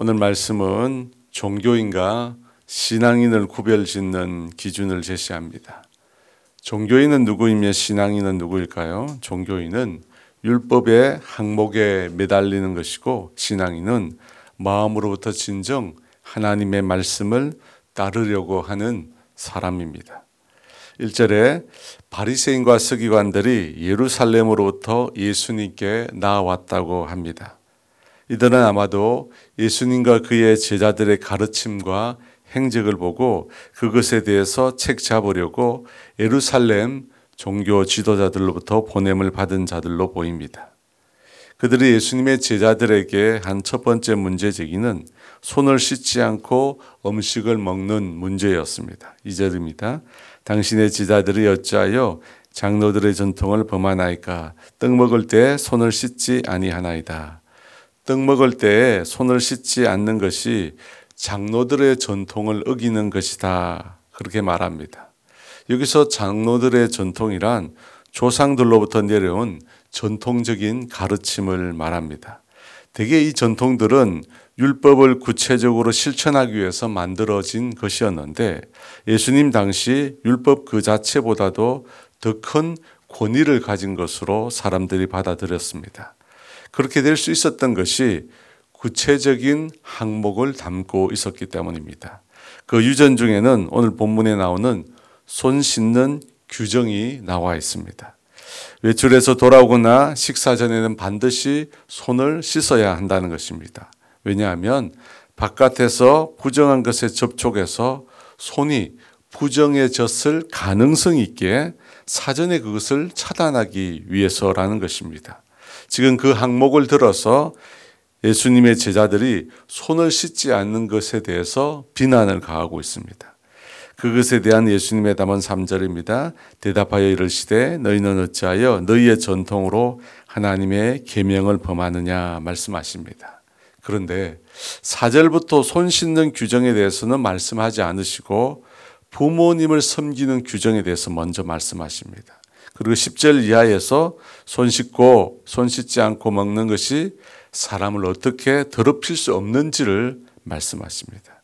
오늘 말씀은 종교인과 신앙인을 구별짓는 기준을 제시합니다. 종교인은 누구이며 신앙인은 누구일까요? 종교인은 율법의 항목에 매달리는 것이고 신앙인은 마음으로부터 진정 하나님의 말씀을 따르려고 하는 사람입니다. 1절에 바리새인과 서기관들이 예루살렘으로부터 예수님께 나왔다고 합니다. 이들은 아마도 예수님과 그의 제자들의 가르침과 행적을 보고 그것에 대해서 책 잡으려고 예루살렘 종교 지도자들로부터 보냄을 받은 자들로 보입니다. 그들이 예수님의 제자들에게 한 첫 번째 문제 제기는 손을 씻지 않고 음식을 먹는 문제였습니다. 이절입니다. 당신의 제자들이 어찌하여 장로들의 전통을 범하나이까 떡 먹을 때 손을 씻지 아니하나이다. 떡 먹을 때 손을 씻지 않는 것이 장로들의 전통을 어기는 것이다. 그렇게 말합니다. 여기서 장로들의 전통이란 조상들로부터 내려온 전통적인 가르침을 말합니다. 대개 이 전통들은 율법을 구체적으로 실천하기 위해서 만들어진 것이었는데 예수님 당시 율법 그 자체보다도 더 큰 권위를 가진 것으로 사람들이 받아들였습니다. 그렇게 될 수 있었던 것이 구체적인 항목을 담고 있었기 때문입니다. 그 유전 중에는 오늘 본문에 나오는 손 씻는 규정이 나와 있습니다. 외출해서 돌아오거나 식사 전에는 반드시 손을 씻어야 한다는 것입니다. 왜냐하면 바깥에서 부정한 것에 접촉해서 손이 부정해졌을 가능성이 있기에 사전에 그것을 차단하기 위해서라는 것입니다. 지금 그 항목을 들어서 예수님의 제자들이 손을 씻지 않는 것에 대해서 비난을 가하고 있습니다. 그것에 대한 예수님의 답은 3절입니다. 대답하여 이르시되 너희는 어찌하여 너희의 전통으로 하나님의 계명을 범하느냐 말씀하십니다. 그런데 4절부터 손 씻는 규정에 대해서는 말씀하지 않으시고 부모님을 섬기는 규정에 대해서 먼저 말씀하십니다. 그리고 10절 이하에서 손 씻고 손 씻지 않고 먹는 것이 사람을 어떻게 더럽힐 수 없는지를 말씀하십니다.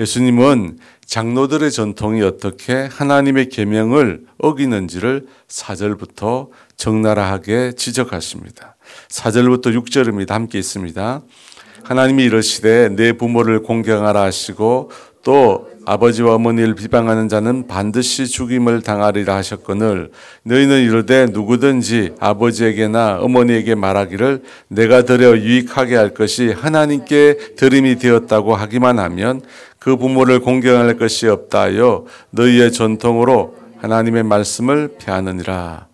예수님은 장로들의 전통이 어떻게 하나님의 계명을 어기는지를 4절부터 적나라하게 지적하십니다. 4절부터 6절입니다. 함께 있습니다. 하나님이 이르시되 내 부모를 공경하라 하시고 또 아버지와 어머니를 비방하는 자는 반드시 죽임을 당하리라 하셨거늘 너희는 이르되 누구든지 아버지에게나 어머니에게 말하기를 내가 드려 유익하게 할 것이 하나님께 드림이 되었다고 하기만 하면 그 부모를 공경할 것이 없다 하여 너희의 전통으로 하나님의 말씀을 폐하느니라.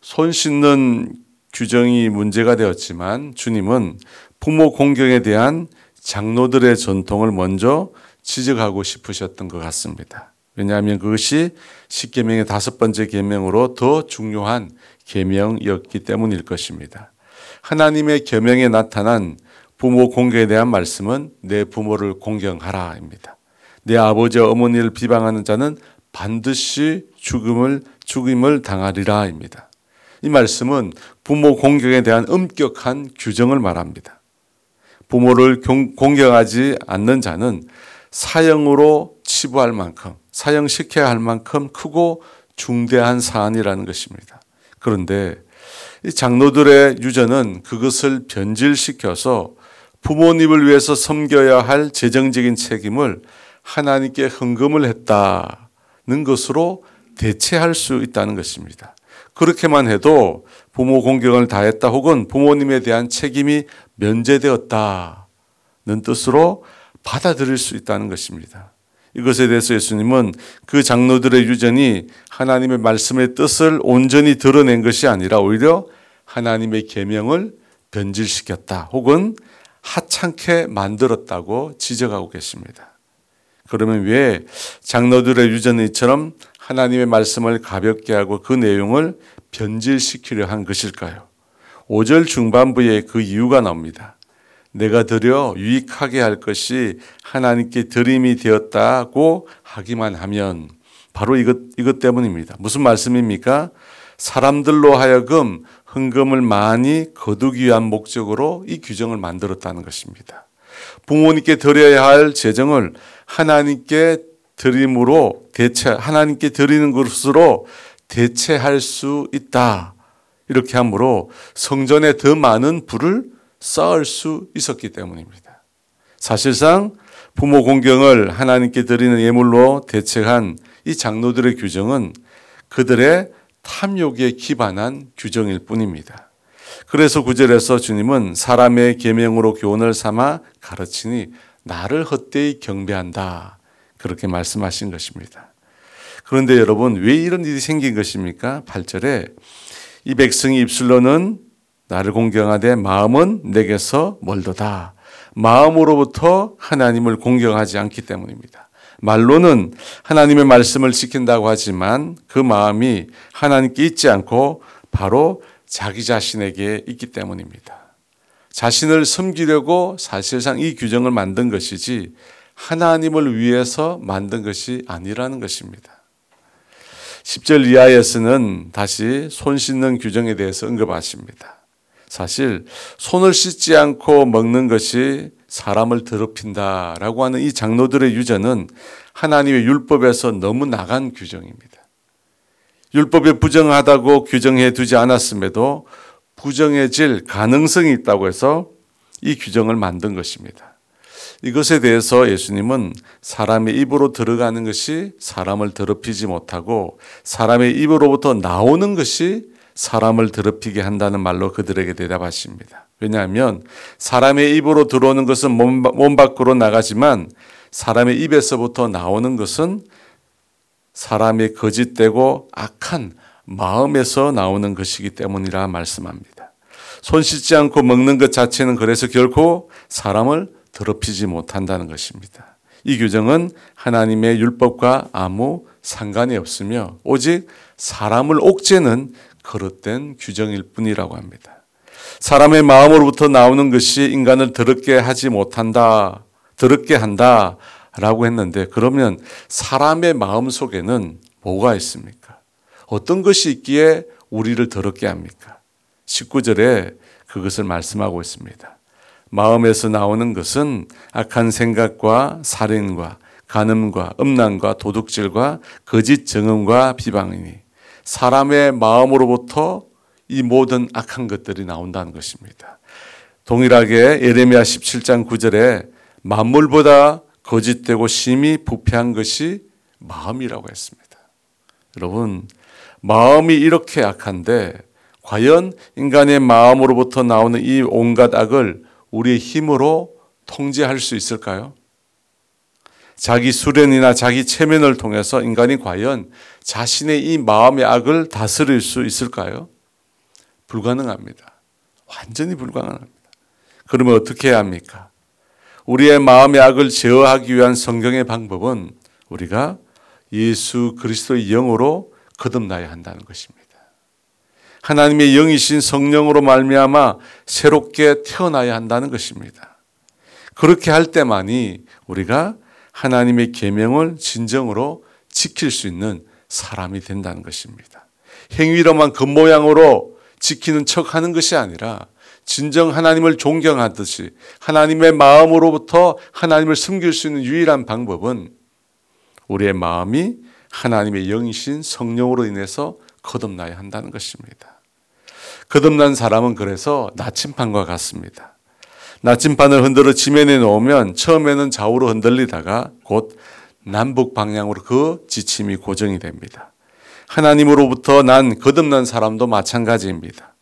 손 씻는 규정이 문제가 되었지만 주님은 부모 공경에 대한 장로들의 전통을 먼저 지적하고 싶으셨던 것 같습니다. 왜냐하면 그것이 십계명의 다섯 번째 계명으로 더 중요한 계명이었기 때문일 것입니다. 하나님의 계명에 나타난 부모 공경에 대한 말씀은 내 부모를 공경하라입니다. 내 아버지와 어머니를 비방하는 자는 반드시 죽음을 죽임을 당하리라입니다. 이 말씀은 부모 공경에 대한 엄격한 규정을 말합니다. 부모를 공경하지 않는 자는 사형으로 치부할 만큼 사형시켜야 할 만큼 크고 중대한 사안이라는 것입니다. 그런데 이 장로들의 유전은 그것을 변질시켜서 부모님을 위해서 섬겨야 할 재정적인 책임을 하나님께 헌금을 했다는 것으로 대체할 수 있다는 것입니다. 그렇게만 해도 부모 공경을 다했다 혹은 부모님에 대한 책임이 면제되었다는 뜻으로 받아들일 수 있다는 것입니다. 이것에 대해서 예수님은 그 장로들의 유전이 하나님의 말씀의 뜻을 온전히 드러낸 것이 아니라 오히려 하나님의 계명을 변질시켰다 혹은 하찮게 만들었다고 지적하고 계십니다. 그러면 왜 장로들의 유전이처럼 하나님의 말씀을 가볍게 하고 그 내용을 변질시키려 한 것일까요? 5절 중반부에 그 이유가 나옵니다. 내가 드려 유익하게 할 것이 하나님께 드림이 되었다고 하기만 하면 바로 이것, 이것 때문입니다. 무슨 말씀입니까? 사람들로 하여금 헌금을 많이 거두기 위한 목적으로 이 규정을 만들었다는 것입니다. 부모님께 드려야 할 재정을 하나님께 드림으로 대체 하나님께 드리는 것으로 대체할 수 있다. 이렇게 함으로 성전에 더 많은 불을 쌓을 수 있었기 때문입니다. 사실상 부모 공경을 하나님께 드리는 예물로 대체한 이 장로들의 규정은 그들의 탐욕에 기반한 규정일 뿐입니다. 그래서 구절에서 주님은 사람의 계명으로 교훈을 삼아 가르치니 나를 헛되이 경배한다. 그렇게 말씀하신 것입니다. 그런데 여러분 왜 이런 일이 생긴 것입니까? 8절에 이 백성이 입술로는 나를 공경하되 마음은 내게서 멀도다. 마음으로부터 하나님을 공경하지 않기 때문입니다. 말로는 하나님의 말씀을 지킨다고 하지만 그 마음이 하나님께 있지 않고 바로 자기 자신에게 있기 때문입니다. 자신을 섬기려고 사실상 이 규정을 만든 것이지 하나님을 위해서 만든 것이 아니라는 것입니다. 10절 이하에서는 다시 손 씻는 규정에 대해서 언급하십니다. 사실 손을 씻지 않고 먹는 것이 사람을 더럽힌다라고 하는 이 장로들의 유전은 하나님의 율법에서 너무 나간 규정입니다. 율법에 부정하다고 규정해 두지 않았음에도 부정해질 가능성이 있다고 해서 이 규정을 만든 것입니다. 이것에 대해서 예수님은 사람의 입으로 들어가는 것이 사람을 더럽히지 못하고 사람의 입으로부터 나오는 것이 사람을 더럽히게 한다는 말로 그들에게 대답하십니다. 왜냐하면 사람의 입으로 들어오는 것은 몸, 몸 밖으로 나가지만 사람의 입에서부터 나오는 것은 사람의 거짓되고 악한 마음에서 나오는 것이기 때문이라 말씀합니다. 손 씻지 않고 먹는 것 자체는 그래서 결코 사람을 더럽히지 못한다는 것입니다. 이 규정은 하나님의 율법과 아무 상관이 없으며 오직 사람을 옥죄는 거릇된 규정일 뿐이라고 합니다. 사람의 마음으로부터 나오는 것이 인간을 더럽게 하지 못한다, 더럽게 한다 라고 했는데 그러면 사람의 마음 속에는 뭐가 있습니까? 어떤 것이 있기에 우리를 더럽게 합니까? 19절에 그것을 말씀하고 있습니다. 마음에서 나오는 것은 악한 생각과 살인과 간음과 음란과 도둑질과 거짓 정음과 비방이니 사람의 마음으로부터 이 모든 악한 것들이 나온다는 것입니다. 동일하게 예레미야 17장 9절에 만물보다 거짓되고 심히 부패한 것이 마음이라고 했습니다. 여러분, 마음이 이렇게 악한데 과연 인간의 마음으로부터 나오는 이 온갖 악을 우리의 힘으로 통제할 수 있을까요? 자기 수련이나 자기 체면을 통해서 인간이 과연 자신의 이 마음의 악을 다스릴 수 있을까요? 불가능합니다. 완전히 불가능합니다. 그러면 어떻게 해야 합니까? 우리의 마음의 악을 제어하기 위한 성경의 방법은 우리가 예수 그리스도의 영으로 거듭나야 한다는 것입니다. 하나님의 영이신 성령으로 말미암아 새롭게 태어나야 한다는 것입니다. 그렇게 할 때만이 우리가 하나님의 계명을 진정으로 지킬 수 있는 사람이 된다는 것입니다. 행위로만 겉모양으로 지키는 척 하는 것이 아니라 진정 하나님을 존경하듯이 하나님의 마음으로부터 하나님을 숨길 수 있는 유일한 방법은 우리의 마음이 하나님의 영이신 성령으로 인해서 거듭나야 한다는 것입니다. 거듭난 사람은 그래서 나침판과 같습니다. 나침판을 흔들어 지면에 놓으면 처음에는 좌우로 흔들리다가 곧 남북 방향으로 그 지침이 고정이 됩니다. 하나님으로부터 난 거듭난 사람도 마찬가지입니다.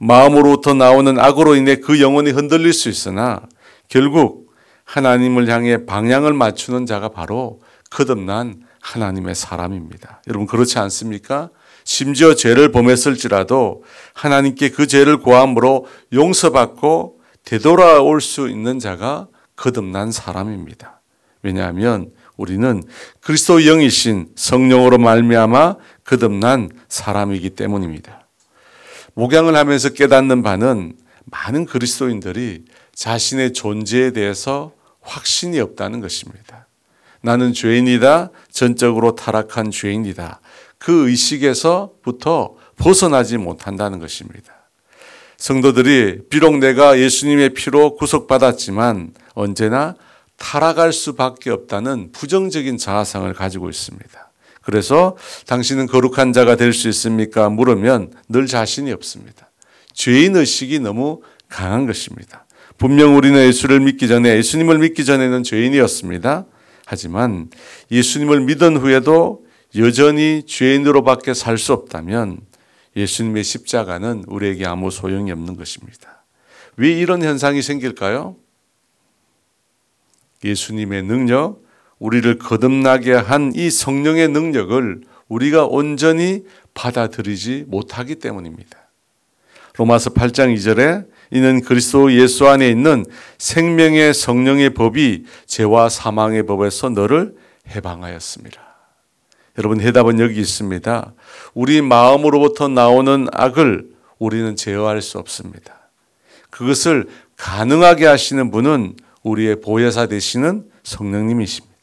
마음으로부터 나오는 악으로 인해 그 영혼이 흔들릴 수 있으나 결국 하나님을 향해 방향을 맞추는 자가 바로 거듭난 하나님의 사람입니다. 여러분 그렇지 않습니까? 심지어 죄를 범했을지라도 하나님께 그 죄를 고함으로 용서받고 되돌아올 수 있는 자가 거듭난 사람입니다. 왜냐하면 우리는 그리스도 영이신 성령으로 말미암아 거듭난 사람이기 때문입니다. 목양을 하면서 깨닫는 바는 많은 그리스도인들이 자신의 존재에 대해서 확신이 없다는 것입니다. 나는 죄인이다. 전적으로 타락한 죄인이다. 그 의식에서부터 벗어나지 못한다는 것입니다. 성도들이 비록 내가 예수님의 피로 구속받았지만 언제나 타락할 수밖에 없다는 부정적인 자아상을 가지고 있습니다. 그래서 당신은 거룩한 자가 될 수 있습니까? 물으면 늘 자신이 없습니다. 죄인 의식이 너무 강한 것입니다. 분명 우리는 예수를 믿기 전에 예수님을 믿기 전에는 죄인이었습니다. 하지만 예수님을 믿은 후에도 여전히 죄인으로밖에 살 수 없다면 예수님의 십자가는 우리에게 아무 소용이 없는 것입니다. 왜 이런 현상이 생길까요? 예수님의 능력, 우리를 거듭나게 한 이 성령의 능력을 우리가 온전히 받아들이지 못하기 때문입니다. 로마서 8장 2절에 이는 그리스도 예수 안에 있는 생명의 성령의 법이 죄와 사망의 법에서 너를 해방하였습니다. 여러분 해답은 여기 있습니다. 우리 마음으로부터 나오는 악을 우리는 제어할 수 없습니다. 그것을 가능하게 하시는 분은 우리의 보혜사 되시는 성령님이십니다.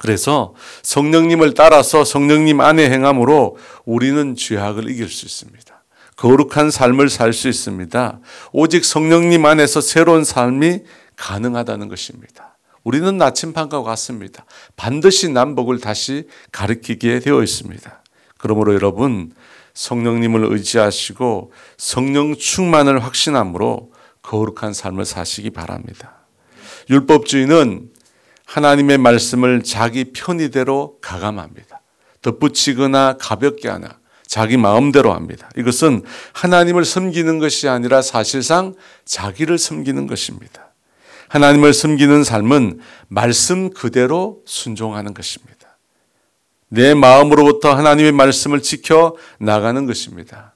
그래서 성령님을 따라서 성령님 안에 행함으로 우리는 죄악을 이길 수 있습니다. 거룩한 삶을 살 수 있습니다. 오직 성령님 안에서 새로운 삶이 가능하다는 것입니다. 우리는 나침반과 같습니다. 반드시 남북을 다시 가리키게 되어 있습니다. 그러므로 여러분 성령님을 의지하시고 성령 충만을 확신함으로 거룩한 삶을 사시기 바랍니다. 율법주의는 하나님의 말씀을 자기 편의대로 가감합니다. 덧붙이거나 가볍게 하나 자기 마음대로 합니다. 이것은 하나님을 섬기는 것이 아니라 사실상 자기를 섬기는 것입니다. 하나님을 섬기는 삶은 말씀 그대로 순종하는 것입니다. 내 마음으로부터 하나님의 말씀을 지켜 나가는 것입니다.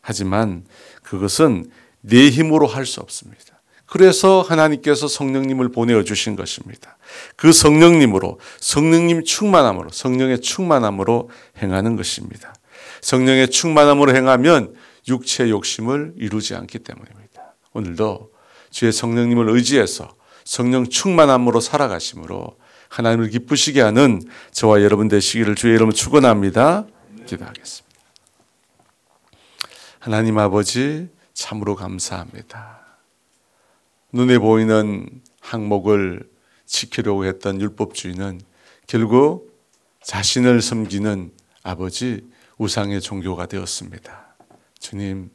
하지만 그것은 내 힘으로 할 수 없습니다. 그래서 하나님께서 성령님을 보내어 주신 것입니다. 그 성령님으로 성령님 충만함으로 성령의 충만함으로 행하는 것입니다. 성령의 충만함으로 행하면 육체 욕심을 이루지 않기 때문입니다. 오늘도 주의 성령님을 의지해서 성령 충만함으로 살아가심으로 하나님을 기쁘시게 하는 저와 여러분 되시기를 주의 이름으로 축원합니다. 기도하겠습니다. 하나님 아버지 참으로 감사합니다. 눈에 보이는 항목을 지키려고 했던 율법주의는 결국 자신을 섬기는 아버지 우상의 종교가 되었습니다. 주님,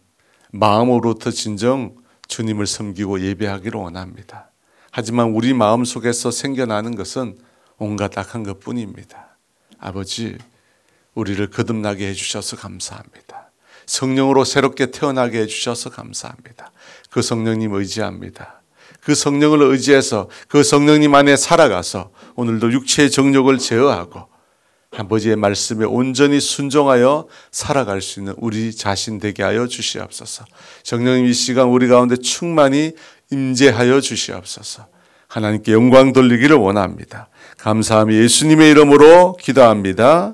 마음으로부터 진정 주님을 섬기고 예배하기를 원합니다. 하지만 우리 마음 속에서 생겨나는 것은 온갖 악한 것 뿐입니다. 아버지, 우리를 거듭나게 해주셔서 감사합니다. 성령으로 새롭게 태어나게 해주셔서 감사합니다. 그 성령님 의지합니다. 그 성령을 의지해서 그 성령님 안에 살아가서 오늘도 육체의 정욕을 제어하고 아버지의 말씀에 온전히 순종하여 살아갈 수 있는 우리 자신 되게 하여 주시옵소서. 성령님 이 시간 우리 가운데 충만히 임재하여 주시옵소서. 하나님께 영광 돌리기를 원합니다. 감사함이 예수님의 이름으로 기도합니다.